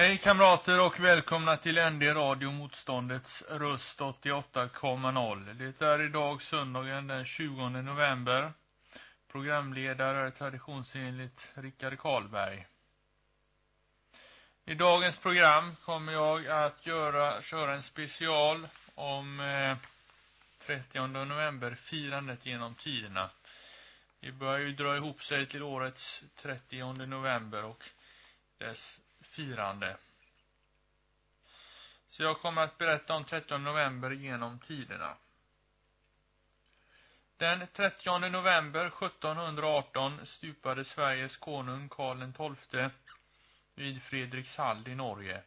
Hej kamrater och välkomna till ND Radio Motståndets röst 88,0. Det är idag söndagen den 20 november. Programledare är traditionsenligt Rickard Karlberg. I dagens program kommer jag att göra, köra en special om eh, 30 november, firandet genom tiderna. Det börjar ju dra ihop sig till årets 30 november och dess firande. Så jag kommer att berätta om 30 november genom tiderna. Den 30 november 1718 stupade Sveriges konung Karl XII vid Fredrikshald i Norge.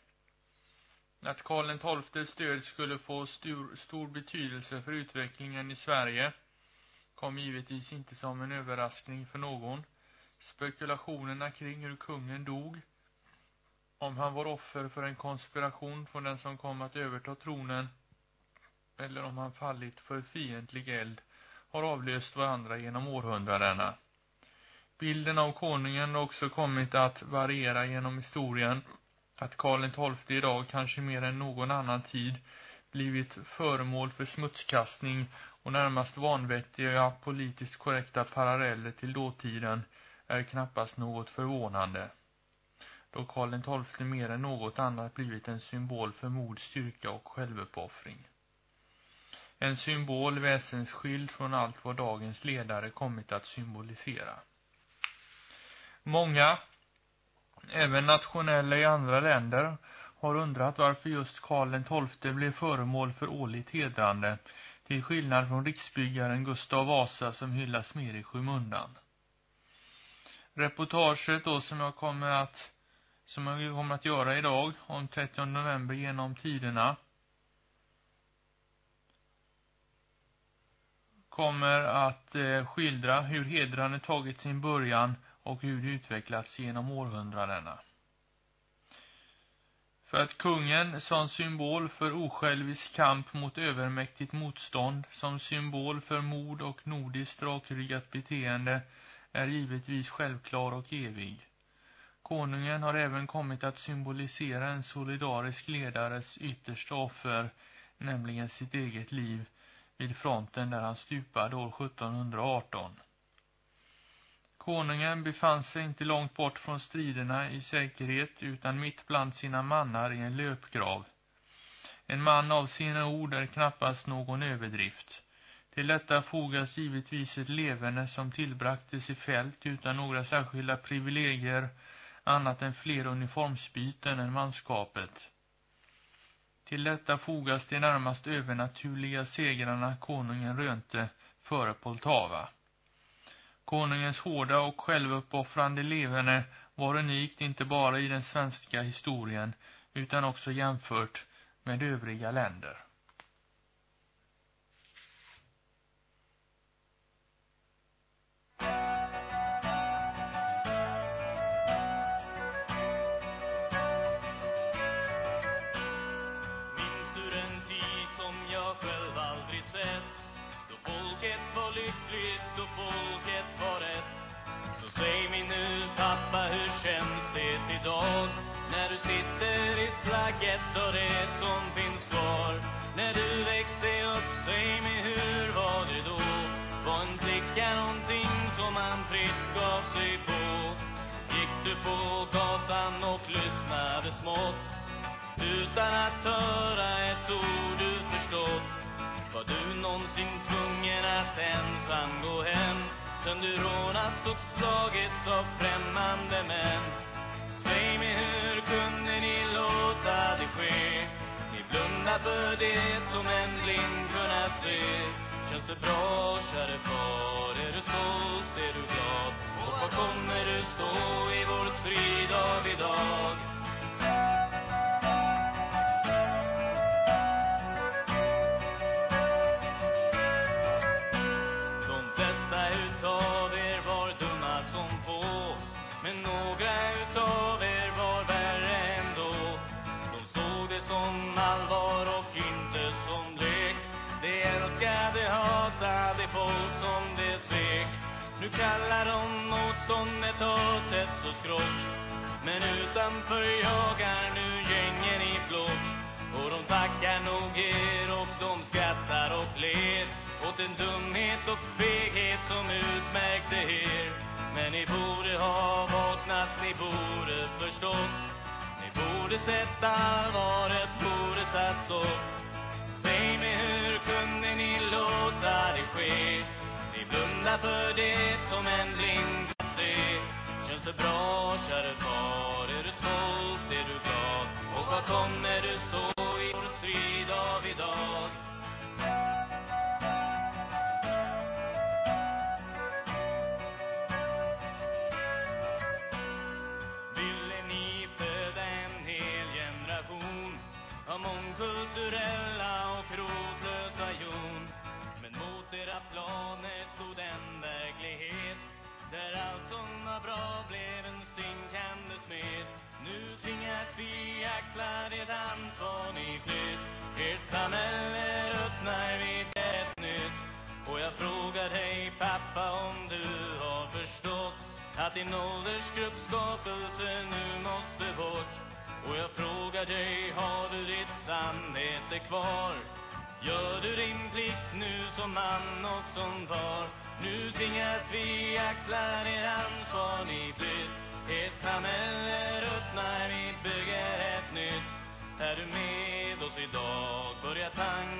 Att Karl XIIs död skulle få stor, stor betydelse för utvecklingen i Sverige kom givetvis inte som en överraskning för någon. Spekulationerna kring hur kungen dog om han var offer för en konspiration från den som kom att överta tronen eller om han fallit för fientlig eld har avlöst varandra genom århundradena. Bilden av konungen har också kommit att variera genom historien. Att Karl XII idag kanske mer än någon annan tid blivit föremål för smutskastning och närmast vanvettiga politiskt korrekta paralleller till dåtiden är knappast något förvånande då Karl XII mer än något annat blivit en symbol för mod, styrka och självuppoffring. En symbol väsensskild från allt vad dagens ledare kommit att symbolisera. Många, även nationella i andra länder, har undrat varför just Karl XII blev föremål för årligt hedrande, till skillnad från riksbyggaren Gustav Vasa som hyllas mer i skymundan. Reportaget då som jag kommer att som jag kommer att göra idag om 30 november genom tiderna kommer att eh, skildra hur hedrande tagit sin början och hur det utvecklats genom århundradena. För att kungen som symbol för osjälvisk kamp mot övermäktigt motstånd, som symbol för mod och nordiskt rakryggat beteende är givetvis självklar och evig. Konungen har även kommit att symbolisera en solidarisk ledares yttersta offer, nämligen sitt eget liv, vid fronten där han stupade år 1718. Konungen befann sig inte långt bort från striderna i säkerhet utan mitt bland sina mannar i en löpgrav. En man av sina ord är knappast någon överdrift. Till detta fogas givetvis ett levande som tillbragtes i fält utan några särskilda privilegier annat än fler uniformsbyten än manskapet. Till detta fogas de närmast övernaturliga segrarna konungen rönte före Poltava. Konungens hårda och självuppoffrande levande var unikt inte bara i den svenska historien utan också jämfört med övriga länder. Och lyssnade smått utan att höra ett ord du förstått? Var du någonsin tvungen att ensam gå hem sen du rånats och slagits av främmande män? Säg mig hur kunde ni låta det ske? Ni blundar för det som en blind kunnat se. Känns det bra, käre far? Är du stolt? Är du glad? Och var kommer du stå i dag idag De flesta utav er var dumma som få Men några utav er var värre ändå. De såg det som allvar och inte som lek. De älskade, hatade folk som det svek. Nu kallar de motståndet hatet och skrock utanför jagar nu gängen i flock och de tackar nog er och de skrattar och ler åt den dumhet och feghet som utmärkte er. Men ni borde ha vaknat, ni borde förstått. Ni borde sett allvaret, borde satt stopp. Säg mig, hur kunde ni låta det ske? Ni blundar för det som en blind kan se. Känns det bra, käre far? Kommer du stå i vår strid av idag? Ville ni föda en hel generation av mångkulturella din åldersgruppskapelse nu måste bort och jag frågar dig, har du ditt samvete kvar? Gör du din plikt nu som man och som far? Nu tvingas vi axla det ansvar ni flytt Ett samhälle ruttnar, vi bygger ett nytt Är du med oss idag? Börja tanka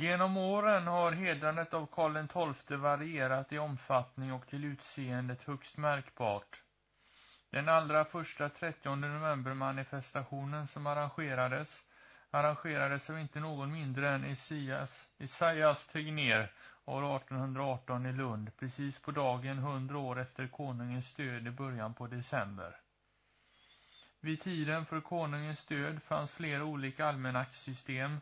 Genom åren har hedrandet av Karl XII varierat i omfattning och till utseendet högst märkbart. Den allra första 30 november-manifestationen som arrangerades, arrangerades av inte någon mindre än Isaias, Isaias Tegnér år 1818 i Lund, precis på dagen 100 år efter konungens död i början på december. Vid tiden för konungens död fanns flera olika almanacksystem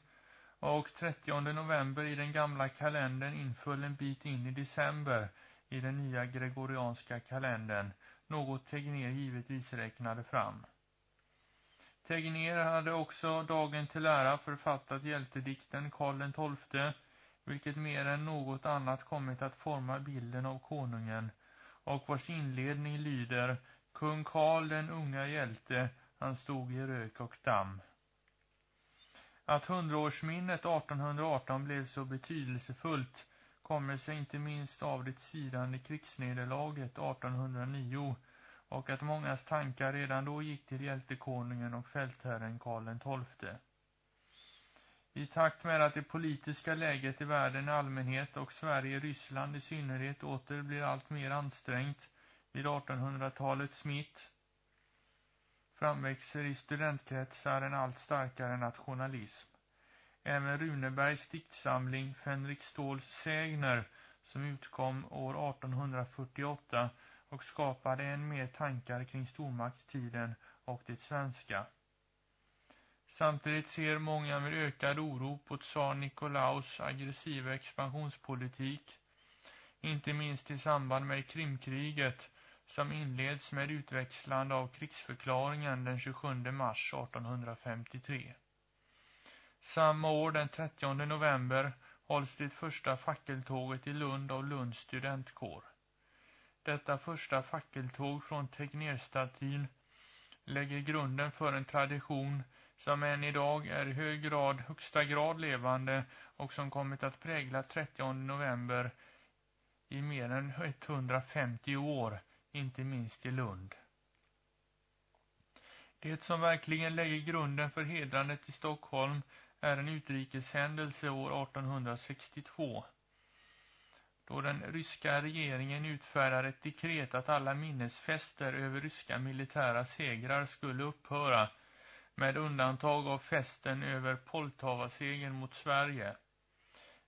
och 30 november i den gamla kalendern inföll en bit in i december i den nya gregorianska kalendern, något Tegnér givetvis räknade fram. Tegnér hade också dagen till ära författat hjältedikten Karl XII, vilket mer än något annat kommit att forma bilden av konungen, och vars inledning lyder Kung Karl den unga hjälte, han stod i rök och damm. Att hundraårsminnet 1818 blev så betydelsefullt kommer sig inte minst av det svidande krigsnederlaget 1809 och att mångas tankar redan då gick till hjältekonungen och fältherren Karl XII. I takt med att det politiska läget i världen i allmänhet och Sverige-Ryssland i synnerhet åter blir allt mer ansträngt vid 1800-talets mitt framväxer i studentkretsar en allt starkare nationalism. Även Runebergs diktsamling Fänrik Ståls sägner som utkom år 1848 och skapade än mer tankar kring stormaktstiden och det svenska. Samtidigt ser många med ökad oro på tsar Nikolaus aggressiva expansionspolitik, inte minst i samband med Krimkriget som inleds med utväxlande av krigsförklaringen den 27 mars 1853. Samma år, den 30 november, hålls det första fackeltåget i Lund av Lunds studentkår. Detta första fackeltåg från Tegnérstatyn lägger grunden för en tradition som än idag är i hög grad, högsta grad levande och som kommit att prägla 30 november i mer än 150 år, inte minst i Lund. Det som verkligen lägger grunden för hedrandet i Stockholm är en utrikeshändelse år 1862 då den ryska regeringen utfärdar ett dekret att alla minnesfester över ryska militära segrar skulle upphöra med undantag av festen över Poltava-segern mot Sverige.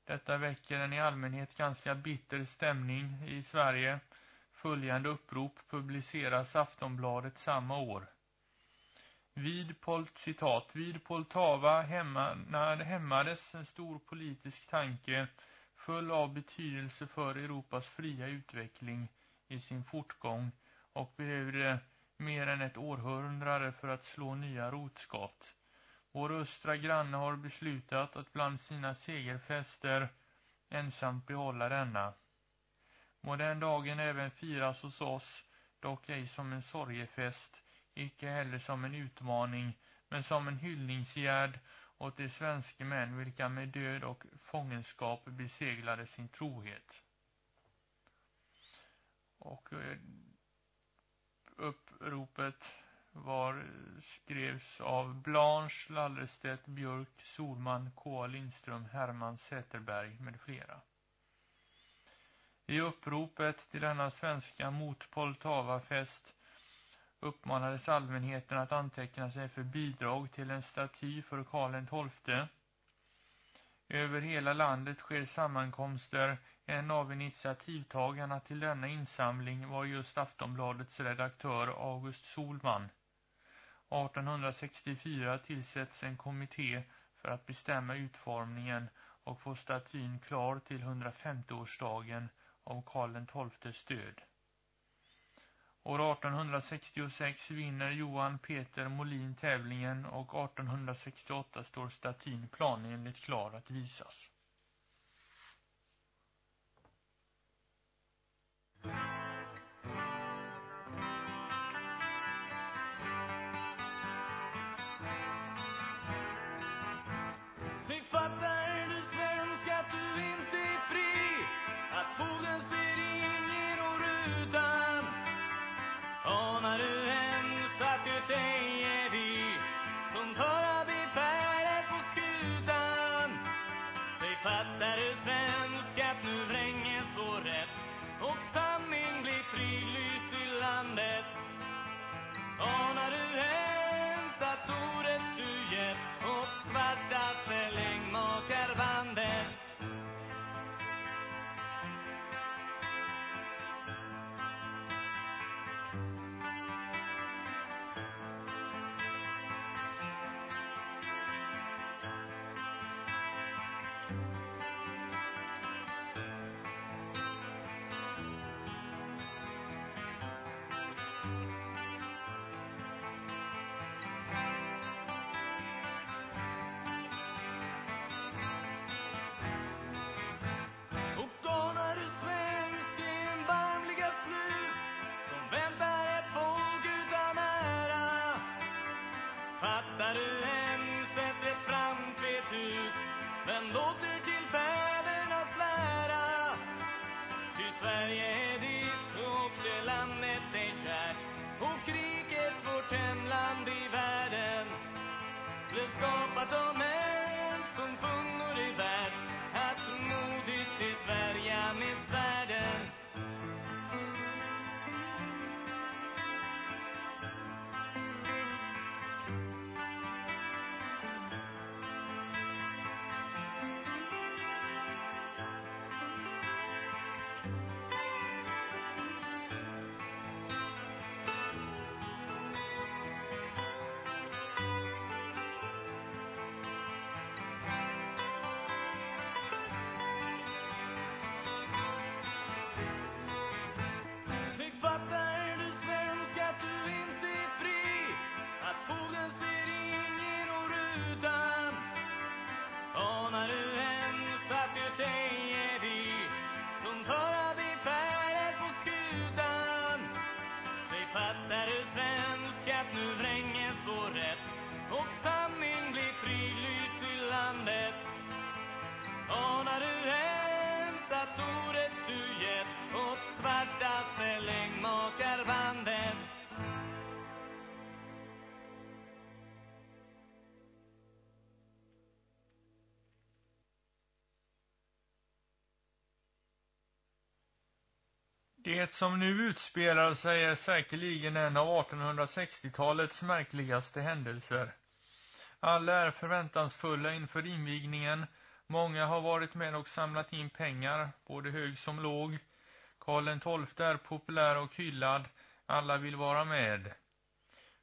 Detta väcker en i allmänhet ganska bitter stämning i Sverige. Följande upprop publiceras Aftonbladet samma år. Vid citat, vid Poltava hämmade, hämmades en stor politisk tanke full av betydelse för Europas fria utveckling i sin fortgång och behövde mer än ett århundrade för att slå nya rotskott. Vår östra granne har beslutat att bland sina segerfester ensamt behålla denna. Må den dagen även firas hos oss, dock ej som en sorgefest, icke heller som en utmaning, men som en hyllningsgärd åt de svenska män vilka med död och fångenskap beseglade sin trohet. Och eh, uppropet var skrevs av Blanche Lallerstedt Björk Solman K. Lindström Herman Säterberg med flera. I uppropet till denna svenska mot Poltava-fest uppmanades allmänheten att anteckna sig för bidrag till en staty för Karl XII. Över hela landet sker sammankomster. En av initiativtagarna till denna insamling var just Aftonbladets redaktör August Solman. 1864 tillsätts en kommitté för att bestämma utformningen och få statyn klar till 150-årsdagen av Karl XIIs död. År 1866 vinner Johan Peter Molin tävlingen och 1868 står statyn planenligt klar att visas. trap Fattar du än, sätt rätt fram, fet ut Men låter till fädernas lära. Ty Sverige är ditt och till landet är kärt. Och kriget vårt hemland i världen. Blev skapat av Det som nu utspelar sig är säkerligen en av 1860-talets märkligaste händelser. Alla är förväntansfulla inför invigningen. Många har varit med och samlat in pengar, både hög som låg. Karl XII är populär och hyllad. Alla vill vara med.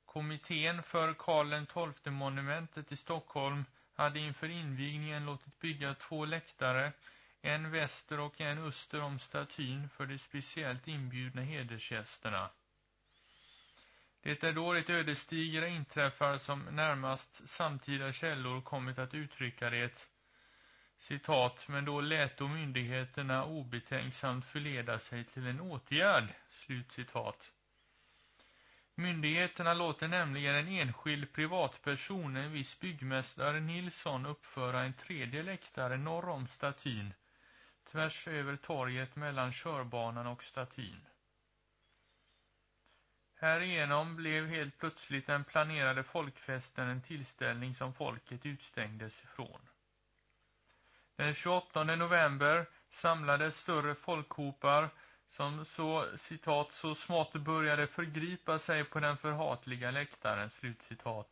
Kommittén för Karl XII-monumentet i Stockholm hade inför invigningen låtit bygga två läktare en väster och en öster om statyn för de speciellt inbjudna hedersgästerna. Det är då det ödesdigra inträffar som närmast samtida källor kommit att uttrycka det. Citat, men då lät då myndigheterna obetänksamt förleda sig till en åtgärd. Slut citat. Myndigheterna låter nämligen en enskild privatperson, en viss byggmästare Nilsson, uppföra en tredje läktare norr om statyn tvärs över torget mellan körbanan och statyn. Härigenom blev helt plötsligt den planerade folkfesten en tillställning som folket utstängdes ifrån. Den 28 november samlades större folkhopar som så, citat, så smått började förgripa sig på den förhatliga läktaren, slutcitat.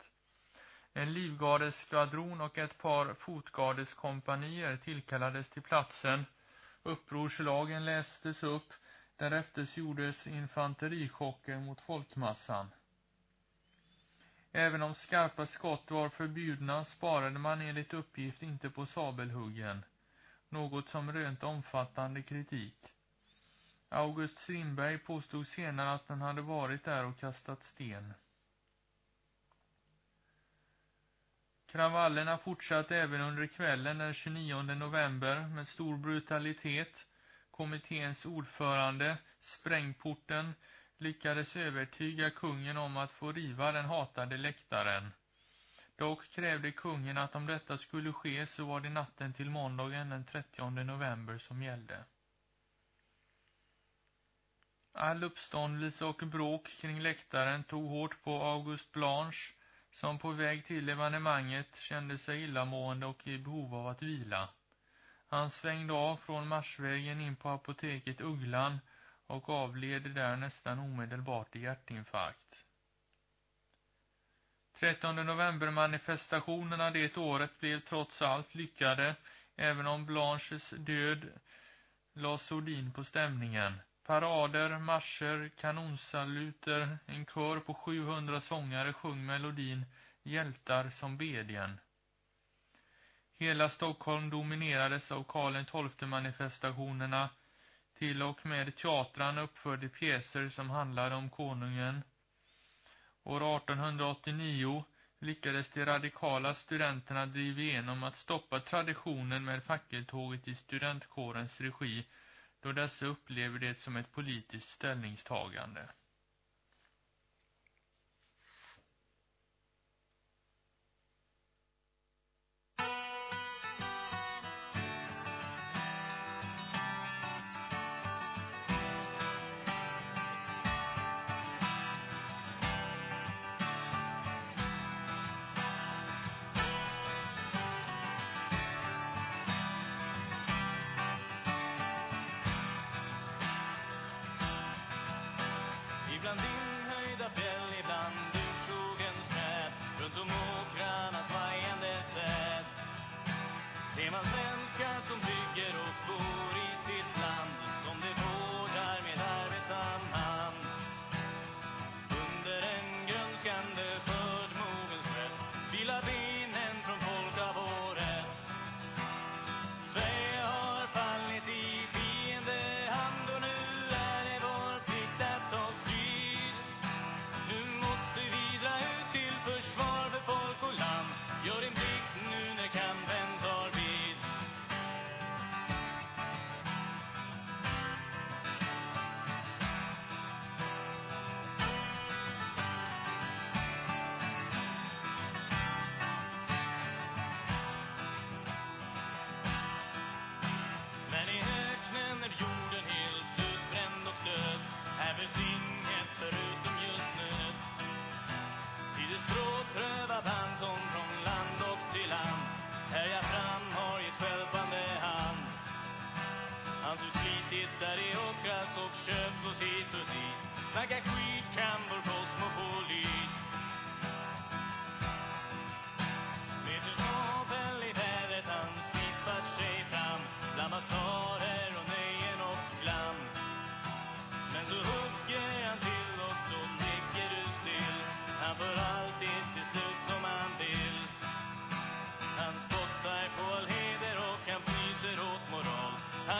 En livgardeskvadron och ett par fotgardeskompanier tillkallades till platsen Upprorslagen lästes upp, därefter gjordes infanterichocker mot folkmassan. Även om skarpa skott var förbjudna sparade man enligt uppgift inte på sabelhuggen, något som rönt omfattande kritik. August Strindberg påstod senare att han hade varit där och kastat sten. Kravallerna fortsatte även under kvällen den 29 november med stor brutalitet. Kommitténs ordförande, Sprängporten, lyckades övertyga kungen om att få riva den hatade läktaren. Dock krävde kungen att om detta skulle ske så var det natten till måndagen den 30 november som gällde. All uppståndelse och bråk kring läktaren tog hårt på August Blanche som på väg till evenemanget kände sig illamående och i behov av att vila. Han svängde av från Marsvägen in på apoteket Ugglan och avled där nästan omedelbart i hjärtinfarkt. 13 november-manifestationerna det året blev trots allt lyckade, även om Blanches död la sordin på stämningen. Parader, marscher, kanonsaluter, en kör på 700 sångare sjöng melodin Hjältar som bedjan. Hela Stockholm dominerades av Karl XII manifestationerna. Till och med teatrarna uppförde pjäser som handlade om konungen. År 1889 lyckades de radikala studenterna driva igenom att stoppa traditionen med fackeltåget i studentkårens regi då dessa upplever det som ett politiskt ställningstagande.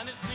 and it's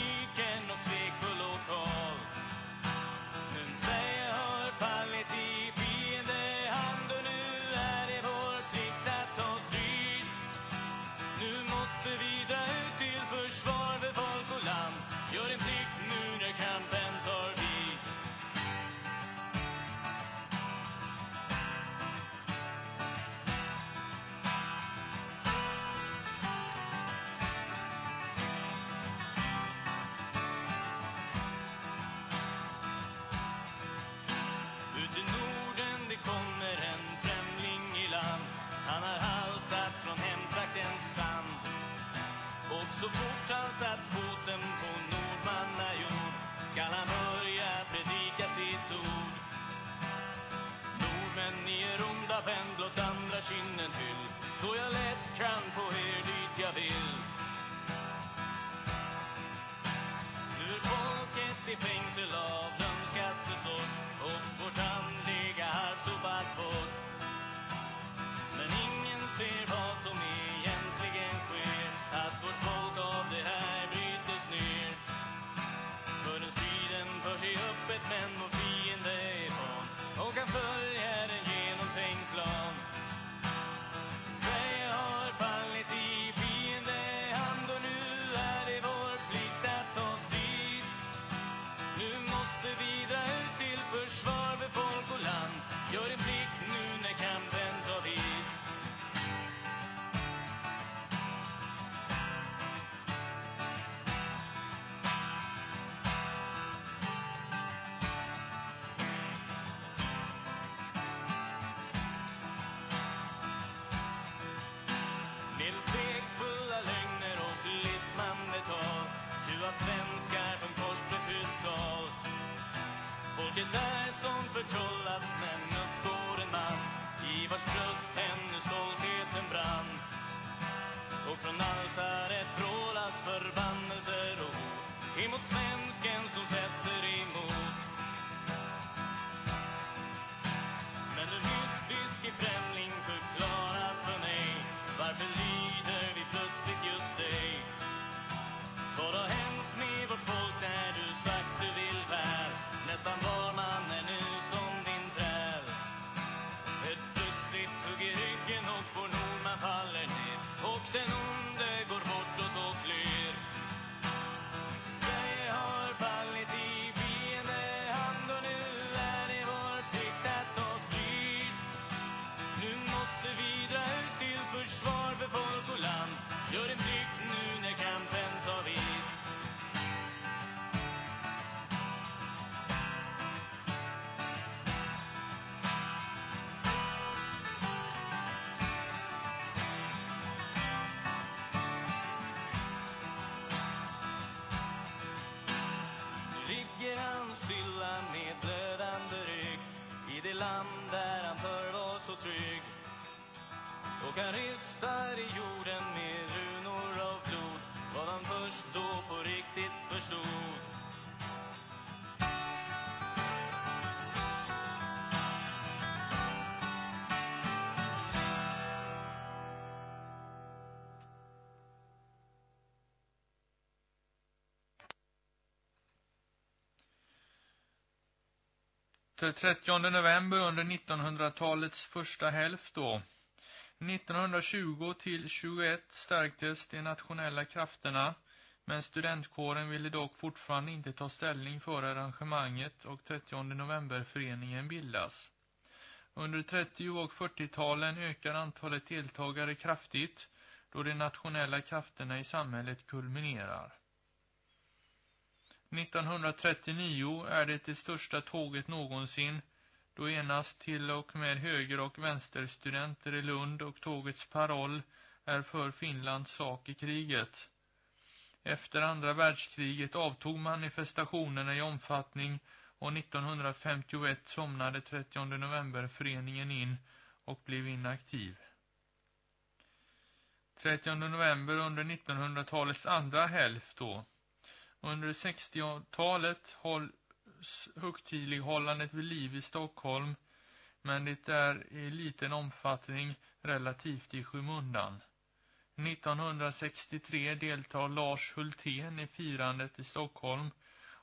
Så fort han satt foten på Nordmannajord skall överkullat men upp en man i vars bröst ännu stoltheten brann. Och från altaret och i jorden med runor av blod vad han först då på riktigt förstod 30 november under 1900-talets första hälft då. 1920 till 21 stärktes de nationella krafterna, men studentkåren ville dock fortfarande inte ta ställning för arrangemanget och 30 novemberföreningen bildas. Under 30 och 40-talen ökar antalet deltagare kraftigt då de nationella krafterna i samhället kulminerar. 1939 är det det största tåget någonsin, då enas till och med höger- och vänsterstudenter i Lund och tågets paroll är för Finlands sak i kriget. Efter andra världskriget avtog manifestationerna i omfattning och 1951 somnade 30 novemberföreningen in och blev inaktiv. 30 november under 1900-talets andra hälft då under 60-talet högtidlighållandet vid liv i Stockholm, men det är i liten omfattning relativt i skymundan. 1963 deltar Lars Hultén i firandet i Stockholm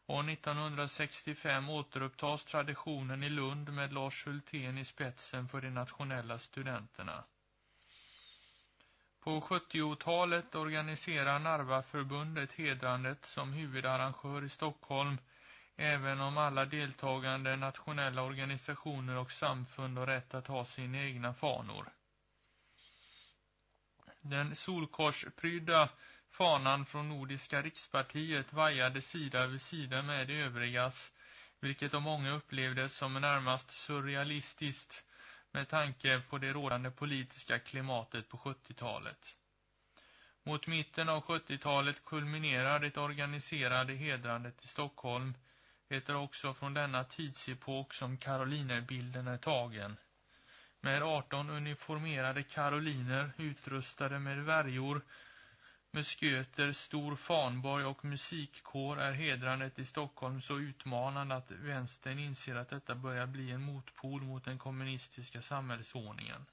och 1965 återupptas traditionen i Lund med Lars Hultén i spetsen för de nationella studenterna. På 70-talet organiserar Narvaförbundet hedrandet som huvudarrangör i Stockholm, även om alla deltagande nationella organisationer och samfund har rätt att ha sina egna fanor. Den solkorsprydda fanan från Nordiska rikspartiet vajade sida vid sida med de övrigas, vilket av många upplevdes som närmast surrealistiskt med tanke på det rådande politiska klimatet på 70-talet. Mot mitten av 70-talet kulminerar det organiserade hedrandet i Stockholm heter också från denna tidsepok som karolinerbilden är tagen. Med 18 uniformerade karoliner utrustade med värjor musköter, stor fanborg och musikkår är hedrandet i Stockholm så utmanande att vänstern inser att detta börjar bli en motpol mot den kommunistiska samhällsordningen.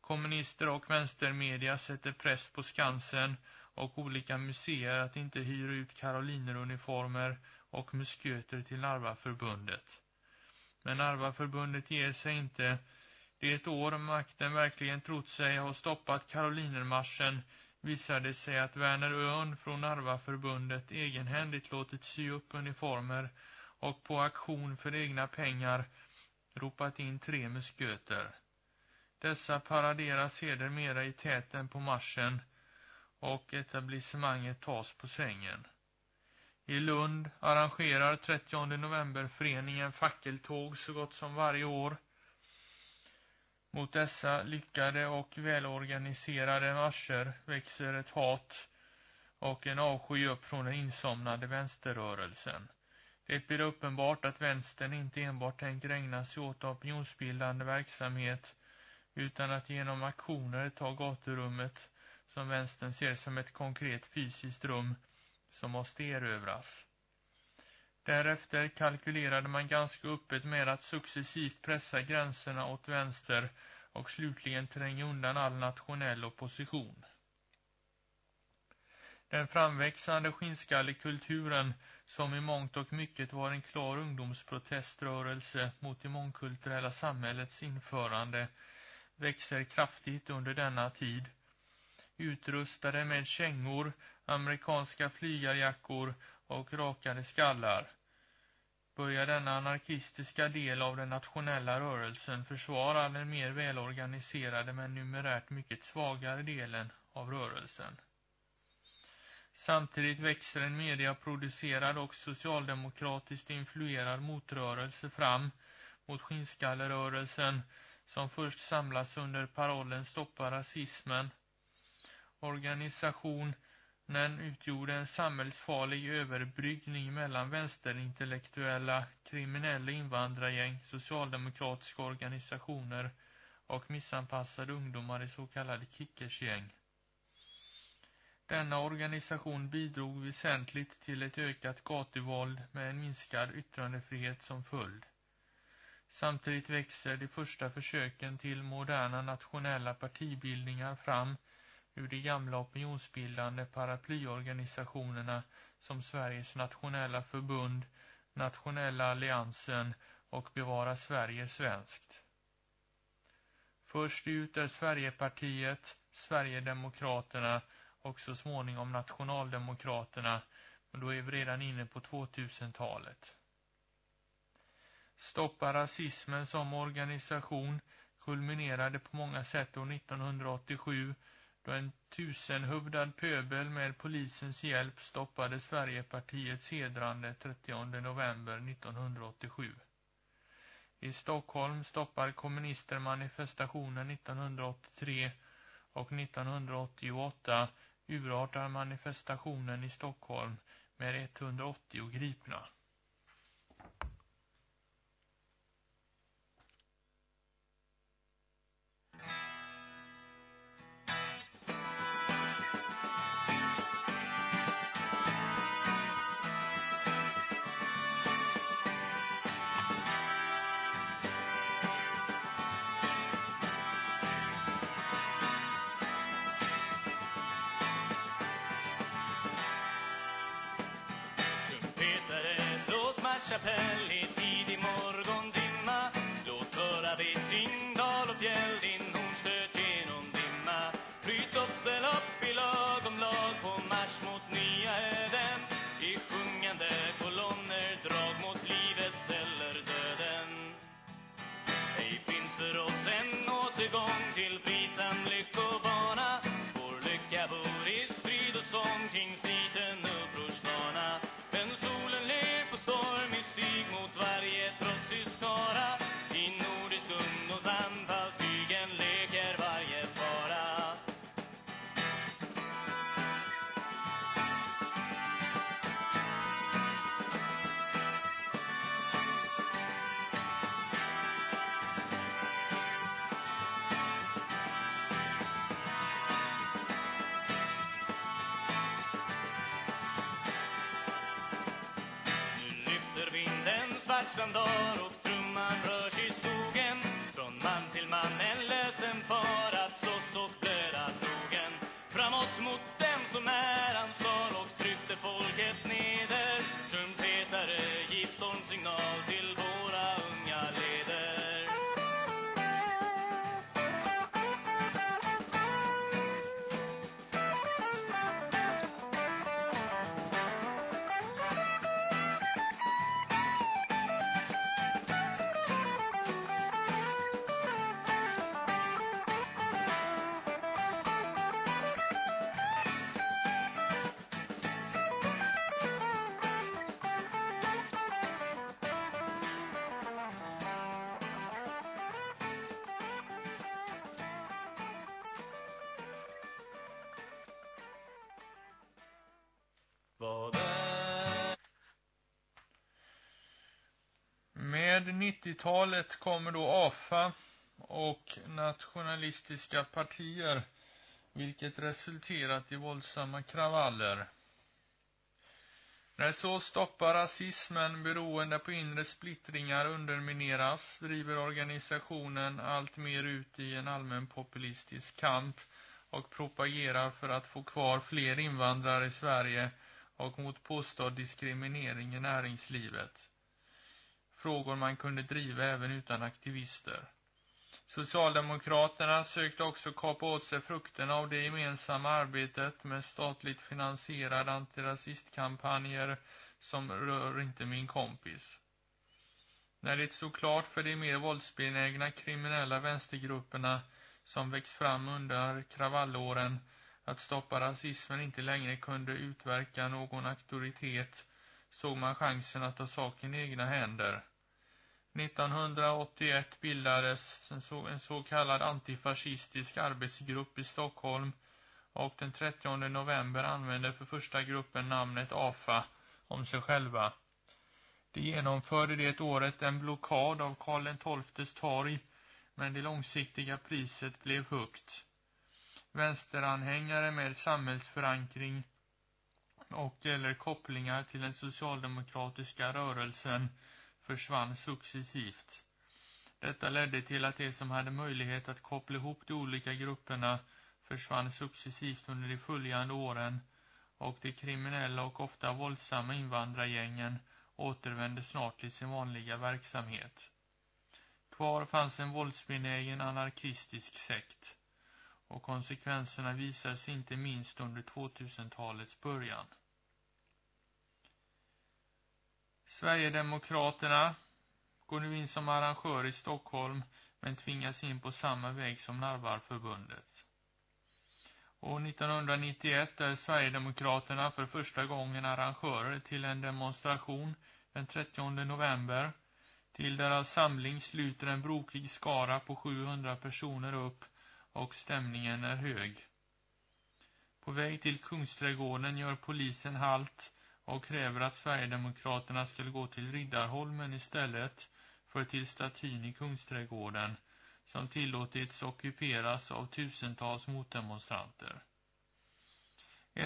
Kommunister och vänstermedia sätter press på Skansen och olika museer att inte hyra ut karolineruniformer och musköter till Narvaförbundet. Men Narvaförbundet ger sig inte. Det år makten verkligen trott sig ha stoppat karolinermarschen visade det sig att Werner Örn från Narvaförbundet egenhändigt låtit sy upp uniformer och på aktion för egna pengar ropat in tre musköter. Dessa paraderar sedermera i täten på marschen och etablissemanget tas på sängen. I Lund arrangerar 30 november föreningen fackeltåg så gott som varje år mot dessa lyckade och välorganiserade marscher växer ett hat och en avsky upp från den insomnade vänsterrörelsen. Det blir uppenbart att vänstern inte enbart tänker ägna sig åt opinionsbildande verksamhet utan att genom aktioner ta gaturummet som vänstern ser som ett konkret fysiskt rum som måste erövras. Därefter kalkylerade man ganska öppet med att successivt pressa gränserna åt vänster och slutligen tränga undan all nationell opposition. Den framväxande skinnskallekulturen, som i mångt och mycket var en klar ungdomsproteströrelse mot det mångkulturella samhällets införande, växer kraftigt under denna tid. Utrustade med kängor, amerikanska flygarjackor och rakade skallar börjar denna anarkistiska del av den nationella rörelsen försvara den mer välorganiserade men numerärt mycket svagare delen av rörelsen. Samtidigt växer en mediaproducerad och socialdemokratiskt influerad motrörelse fram mot skinnskallerörelsen som först samlas under parollen Stoppa rasismen. Organisation Den utgjorde en samhällsfarlig överbryggning mellan vänsterintellektuella, kriminella invandrargäng, socialdemokratiska organisationer och missanpassade ungdomar i så kallade kickersgäng. Denna organisation bidrog väsentligt till ett ökat gatuvåld med en minskad yttrandefrihet som följd. Samtidigt växer de första försöken till moderna nationella partibildningar fram ur de gamla opinionsbildande paraplyorganisationerna som Sveriges nationella förbund, Nationella alliansen och Bevara Sverige svenskt. Först ut är Sverigepartiet, Sverigedemokraterna och så småningom Nationaldemokraterna, men då är vi redan inne på 2000-talet. Stoppa rasismen som organisation kulminerade på många sätt år 1987 då en tusenhövdad pöbel med polisens hjälp stoppade Sverigepartiets hedrande 30 november 1987. I Stockholm stoppar kommunister manifestationen 1983 och 1988 urartar manifestationen i Stockholm med 180 gripna. Winnipeg. esplendor Vad är Med 90-talet kommer då AFA och nationalistiska partier, vilket resulterat i våldsamma kravaller. När så stoppar rasismen beroende på inre splittringar undermineras, driver organisationen allt mer ut i en allmän populistisk kamp och propagerar för att få kvar fler invandrare i Sverige och mot påstådd diskriminering i näringslivet. Frågor man kunde driva även utan aktivister. Socialdemokraterna sökte också kapa åt sig frukterna av det gemensamma arbetet med statligt finansierade antirasistkampanjer som rör inte min kompis. När det stod klart för de mer våldsbenägna kriminella vänstergrupperna som växt fram under kravallåren att stoppa rasismen inte längre kunde utverka någon auktoritet såg man chansen att ta saken i egna händer. 1981 bildades en så, en så kallad antifascistisk arbetsgrupp i Stockholm och den 30 november använde för första gruppen namnet AFA om sig själva. De genomförde det året en blockad av Karl XIIs torg, men det långsiktiga priset blev högt. Vänsteranhängare med samhällsförankring och eller kopplingar till den socialdemokratiska rörelsen försvann successivt. Detta ledde till att de som hade möjlighet att koppla ihop de olika grupperna försvann successivt under de följande åren och de kriminella och ofta våldsamma invandrargängen återvände snart till sin vanliga verksamhet. Kvar fanns en våldsbenägen anarkistisk sekt och konsekvenserna visade sig inte minst under 2000-talets början. Sverigedemokraterna går nu in som arrangör i Stockholm men tvingas in på samma väg som Narvarförbundet. År 1991 är Sverigedemokraterna för första gången arrangörer till en demonstration den 30 november. Till deras samling sluter en brokig skara på 700 personer upp och stämningen är hög. På väg till Kungsträdgården gör polisen halt och kräver att Sverigedemokraterna skulle gå till Riddarholmen istället för till statyn i Kungsträdgården som tillåtits ockuperas av tusentals motdemonstranter.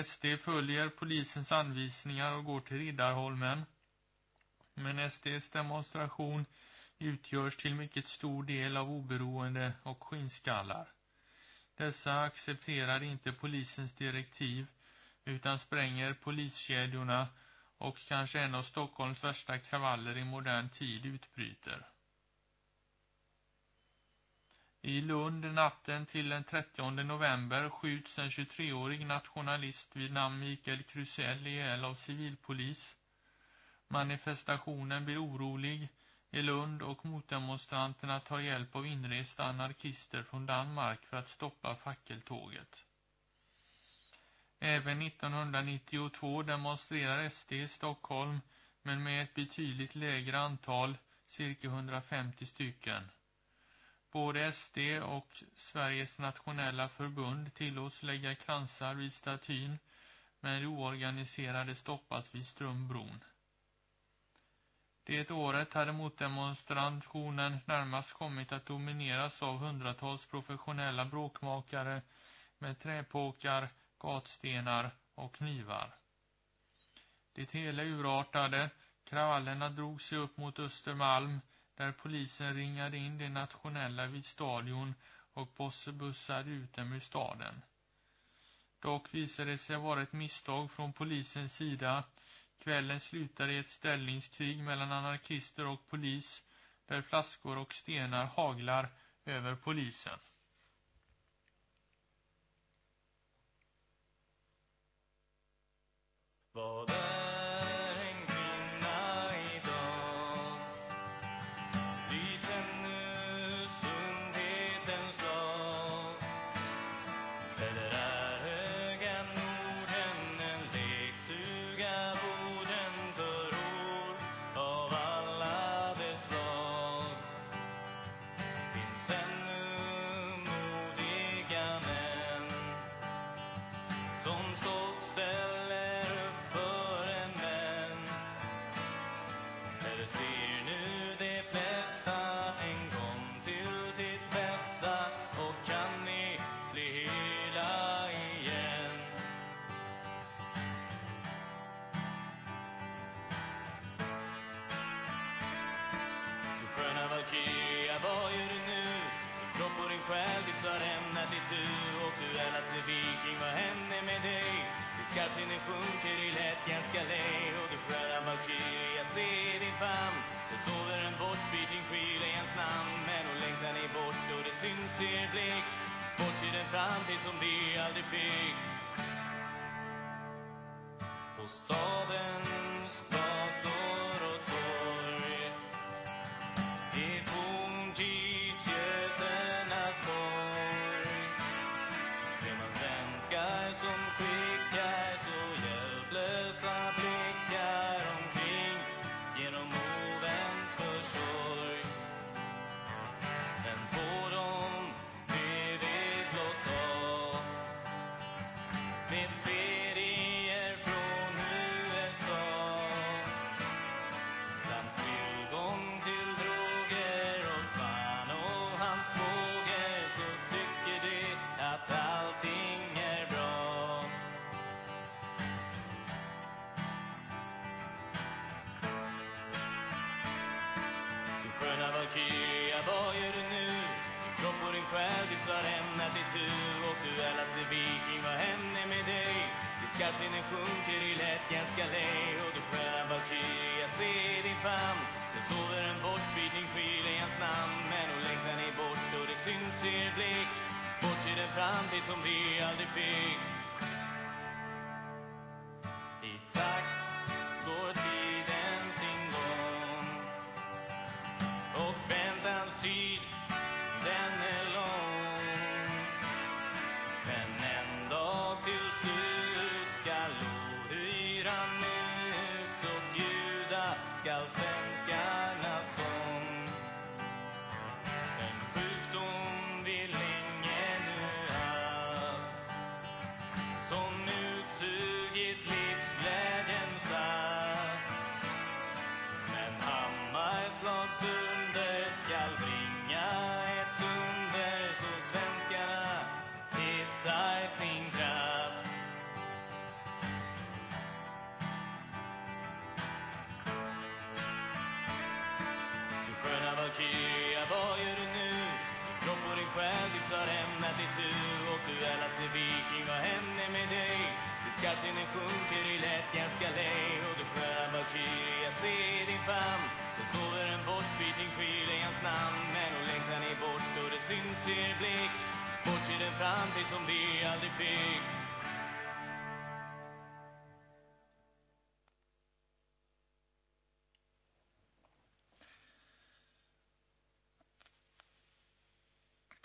SD följer polisens anvisningar och går till Riddarholmen. Men SDs demonstration utgörs till mycket stor del av oberoende och skinnskallar. Dessa accepterar inte polisens direktiv utan spränger poliskedjorna och kanske en av Stockholms värsta kravaller i modern tid utbryter. I Lund natten till den 30 november skjuts en 23-årig nationalist vid namn Mikael Krusell ihjäl av civilpolis. Manifestationen blir orolig i Lund och motdemonstranterna tar hjälp av inresta anarkister från Danmark för att stoppa fackeltåget. Även 1992 demonstrerar SD i Stockholm, men med ett betydligt lägre antal, cirka 150 stycken. Både SD och Sveriges nationella förbund tillåts lägga kransar vid statyn, men de oorganiserade stoppas vid Strömbron. Det året hade motdemonstrationen närmast kommit att domineras av hundratals professionella bråkmakare med träpåkar, gatstenar och knivar. Det hela urartade, kravallerna drog sig upp mot Östermalm, där polisen ringade in de nationella vid stadion och bussade ut dem ur staden. Dock visade det sig vara ett misstag från polisens sida. Kvällen slutade i ett ställningskrig mellan anarkister och polis, där flaskor och stenar haglar över polisen. Vad sköna Valkyria, vad gör du nu? Din kropp och din själ tycks ha lämnat ditt och du är Lasse viking, vad händer med dig? Ditt skattsinne sjunker i lättjans galej och du sköna Valkyria, se din famn. Det sover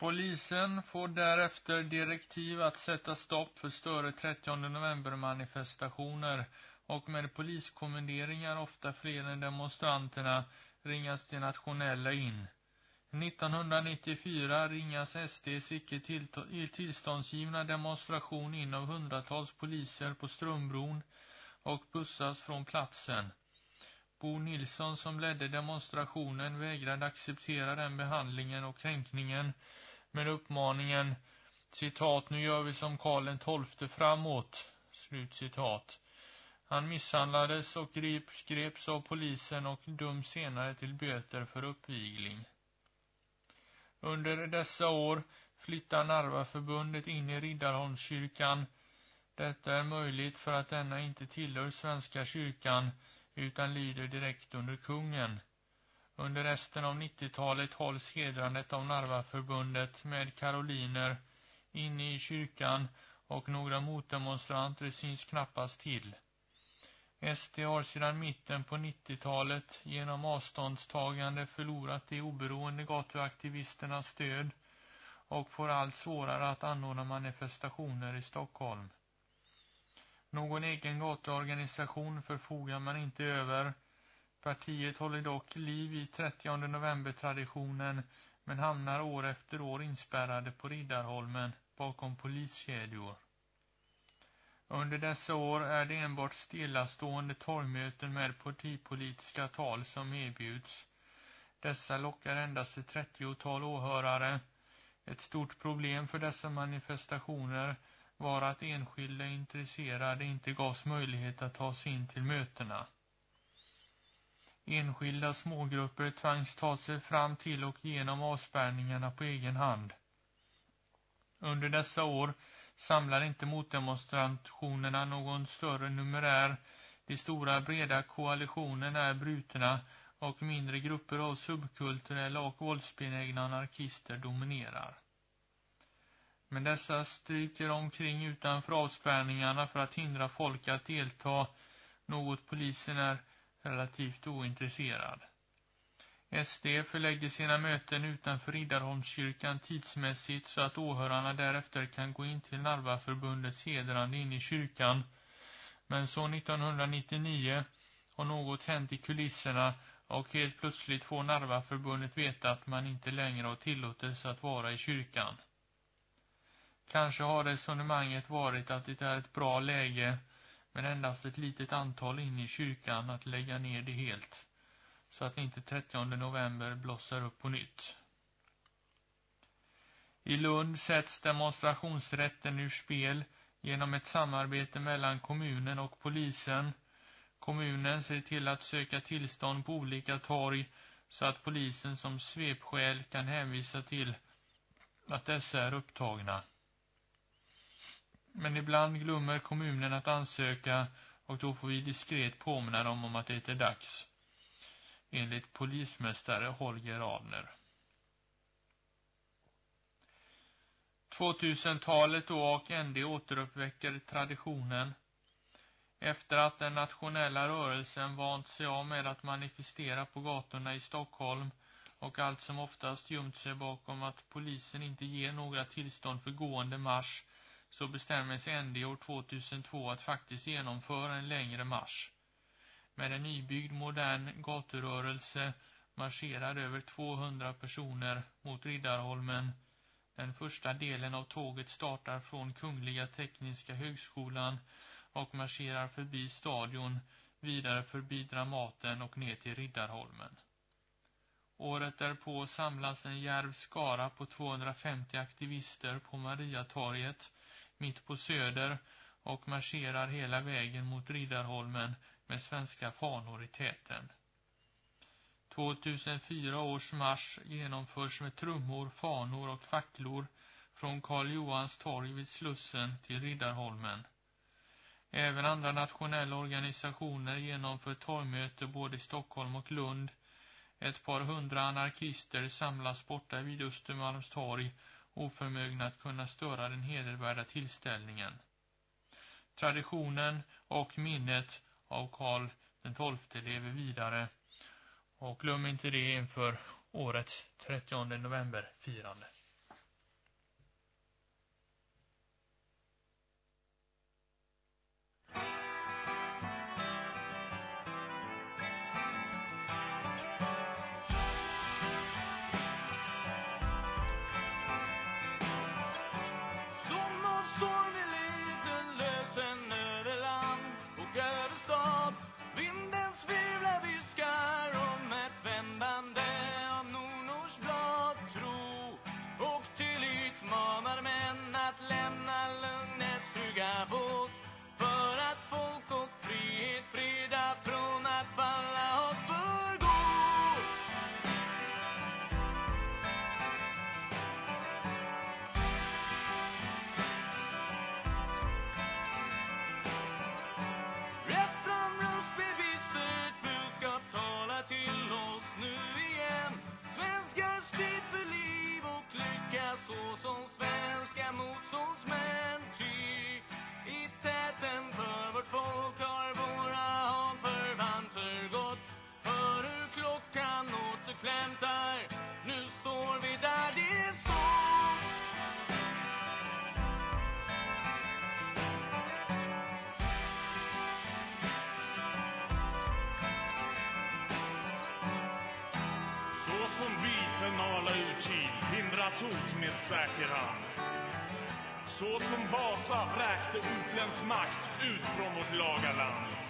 Polisen får därefter direktiv att sätta stopp för större 30 november-manifestationer och med poliskommenderingar, ofta fler än demonstranterna, ringas de nationella in. 1994 ringas SDs icke tillståndsgivna demonstration in av hundratals poliser på Strömbron och bussas från platsen. Bo Nilsson som ledde demonstrationen vägrade acceptera den behandlingen och kränkningen med uppmaningen citat, nu gör vi som Karl den tolfte framåt, slut citat. Han misshandlades och greps, greps av polisen och döms senare till böter för uppvigling. Under dessa år flyttar Narvaförbundet in i Riddarholmskyrkan. Detta är möjligt för att denna inte tillhör Svenska kyrkan utan lyder direkt under kungen. Under resten av 90-talet hålls hedrandet av Narvaförbundet med karoliner inne i kyrkan och några motdemonstranter syns knappast till. SD har sedan mitten på 90-talet genom avståndstagande förlorat de oberoende gatuaktivisternas stöd och får allt svårare att anordna manifestationer i Stockholm. Någon egen gatuorganisation förfogar man inte över. Partiet håller dock liv i 30 november-traditionen men hamnar år efter år inspärrade på Riddarholmen bakom poliskedjor. Under dessa år är det enbart stillastående torgmöten med partipolitiska tal som erbjuds. Dessa lockar endast ett 30-tal åhörare. Ett stort problem för dessa manifestationer var att enskilda intresserade inte gavs möjlighet att ta sig in till mötena. Enskilda smågrupper tvangs ta sig fram till och genom avspärrningarna på egen hand. Under dessa år samlar inte motdemonstrationerna någon större numerär. De stora breda koalitionerna är brutna och mindre grupper av subkulturella och våldsbenägna anarkister dominerar. Men dessa stryker omkring utanför avspärrningarna för att hindra folk att delta, något polisen är relativt ointresserad. SD förlägger sina möten utanför Riddarholmskyrkan tidsmässigt så att åhörarna därefter kan gå in till Narvaförbundets hedrande in i kyrkan. Men så 1999 har något hänt i kulisserna och helt plötsligt får Narvaförbundet veta att man inte längre har tillåtelse att vara i kyrkan. Kanske har resonemanget varit att det är ett bra läge, men endast ett litet antal in i kyrkan att lägga ner det helt, så att inte 30 november blossar upp på nytt. I Lund sätts demonstrationsrätten ur spel genom ett samarbete mellan kommunen och polisen. Kommunen ser till att söka tillstånd på olika torg så att polisen som svepskäl kan hänvisa till att dessa är upptagna. Men ibland glömmer kommunen att ansöka och då får vi diskret påminna dem om att det är dags. Enligt polismästare Holger Adner. 2000-talet då AKND återuppväcker traditionen. Efter att den nationella rörelsen vant sig av med att manifestera på gatorna i Stockholm och allt som oftast gömt sig bakom att polisen inte ger några tillstånd för gående marsch så bestämmer sig ND år 2002 att faktiskt genomföra en längre marsch. Med en nybyggd modern gaturörelse marscherar över 200 personer mot Riddarholmen. Den första delen av tåget startar från Kungliga Tekniska Högskolan och marscherar förbi stadion, vidare förbi Dramaten och ner till Riddarholmen. Året därpå samlas en järv skara på 250 aktivister på Mariatorget mitt på söder och marscherar hela vägen mot Riddarholmen med svenska fanor i täten. 2004 års marsch genomförs med trummor, fanor och facklor från Karl Johans torg vid Slussen till Riddarholmen. Även andra nationella organisationer genomför torgmöte både i Stockholm och Lund. Ett par hundra anarkister samlas borta vid Östermalms torg oförmögna att kunna störa den hedervärda tillställningen. Traditionen och minnet av Karl den tolfte lever vidare. Och glöm inte det inför årets 30 november hindrat hot med säker hand. Så som Vasa vräkte utländsk makt ut från vårt lagarland. land.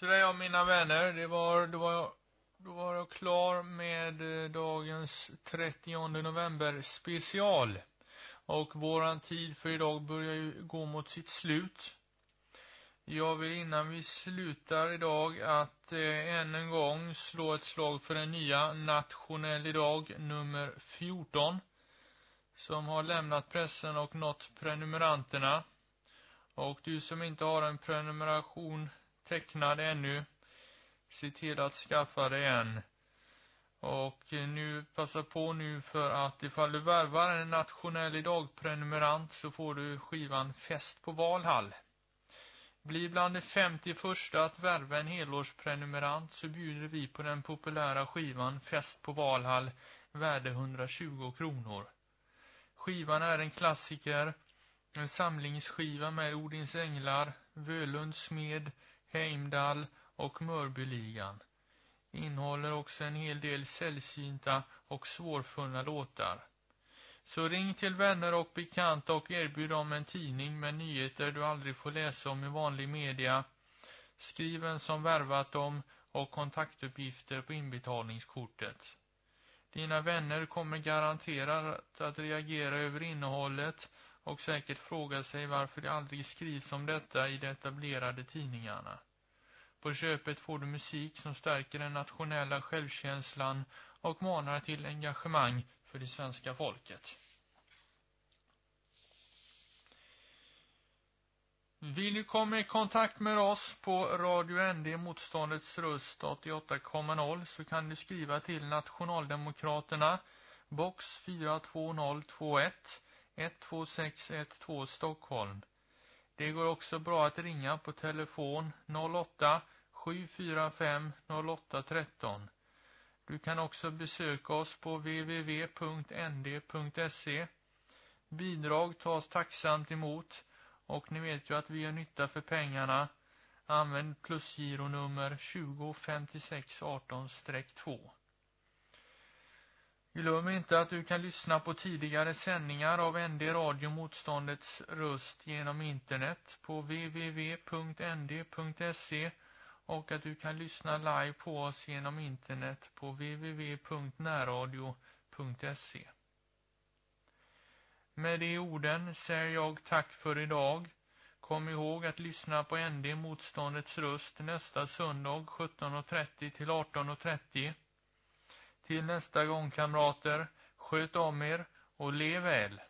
Sådär ja mina vänner, det var, då var jag, då var jag klar med eh, dagens 30 november special. Och våran tid för idag börjar ju gå mot sitt slut. Jag vill innan vi slutar idag att eh, än en gång slå ett slag för den nya nationell idag nummer 14 som har lämnat pressen och nått prenumeranterna. Och du som inte har en prenumeration tecknad ännu, se till att skaffa dig en. Och nu, passa på nu för att ifall du värvar en nationell idag-prenumerant så får du skivan Fest på Valhall. Bli bland de 50 första att värva en helårsprenumerant så bjuder vi på den populära skivan Fest på Valhall, värde 120 kronor. Skivan är en klassiker, en samlingsskiva med Odins änglar, Völunds smed, Heimdall och Mörbyligan. Innehåller också en hel del sällsynta och svårfunna låtar. Så ring till vänner och bekanta och erbjud dem en tidning med nyheter du aldrig får läsa om i vanlig media. Skriv en som värvat dem och kontaktuppgifter på inbetalningskortet. Dina vänner kommer garanterat att reagera över innehållet och säkert frågar sig varför det aldrig skrivs om detta i de etablerade tidningarna. På köpet får du musik som stärker den nationella självkänslan och manar till engagemang för det svenska folket. Vill du komma i kontakt med oss på Radio ND Motståndets röst 88,0 så kan du skriva till Nationaldemokraterna box 42021 12612 Stockholm. Det går också bra att ringa på telefon 08 745 0813. Du kan också besöka oss på www.nd.se. Bidrag tas tacksamt emot och ni vet ju att vi gör nytta för pengarna. Använd plusgironummer 205618-2. Glöm inte att du kan lyssna på tidigare sändningar av ND Radio Motståndets röst genom internet på www.nd.se och att du kan lyssna live på oss genom internet på www.närradio.se. Med de orden säger jag tack för idag. Kom ihåg att lyssna på ND Motståndets röst nästa söndag 17.30 till 18.30. Till nästa gång kamrater, sköt om er och lev väl.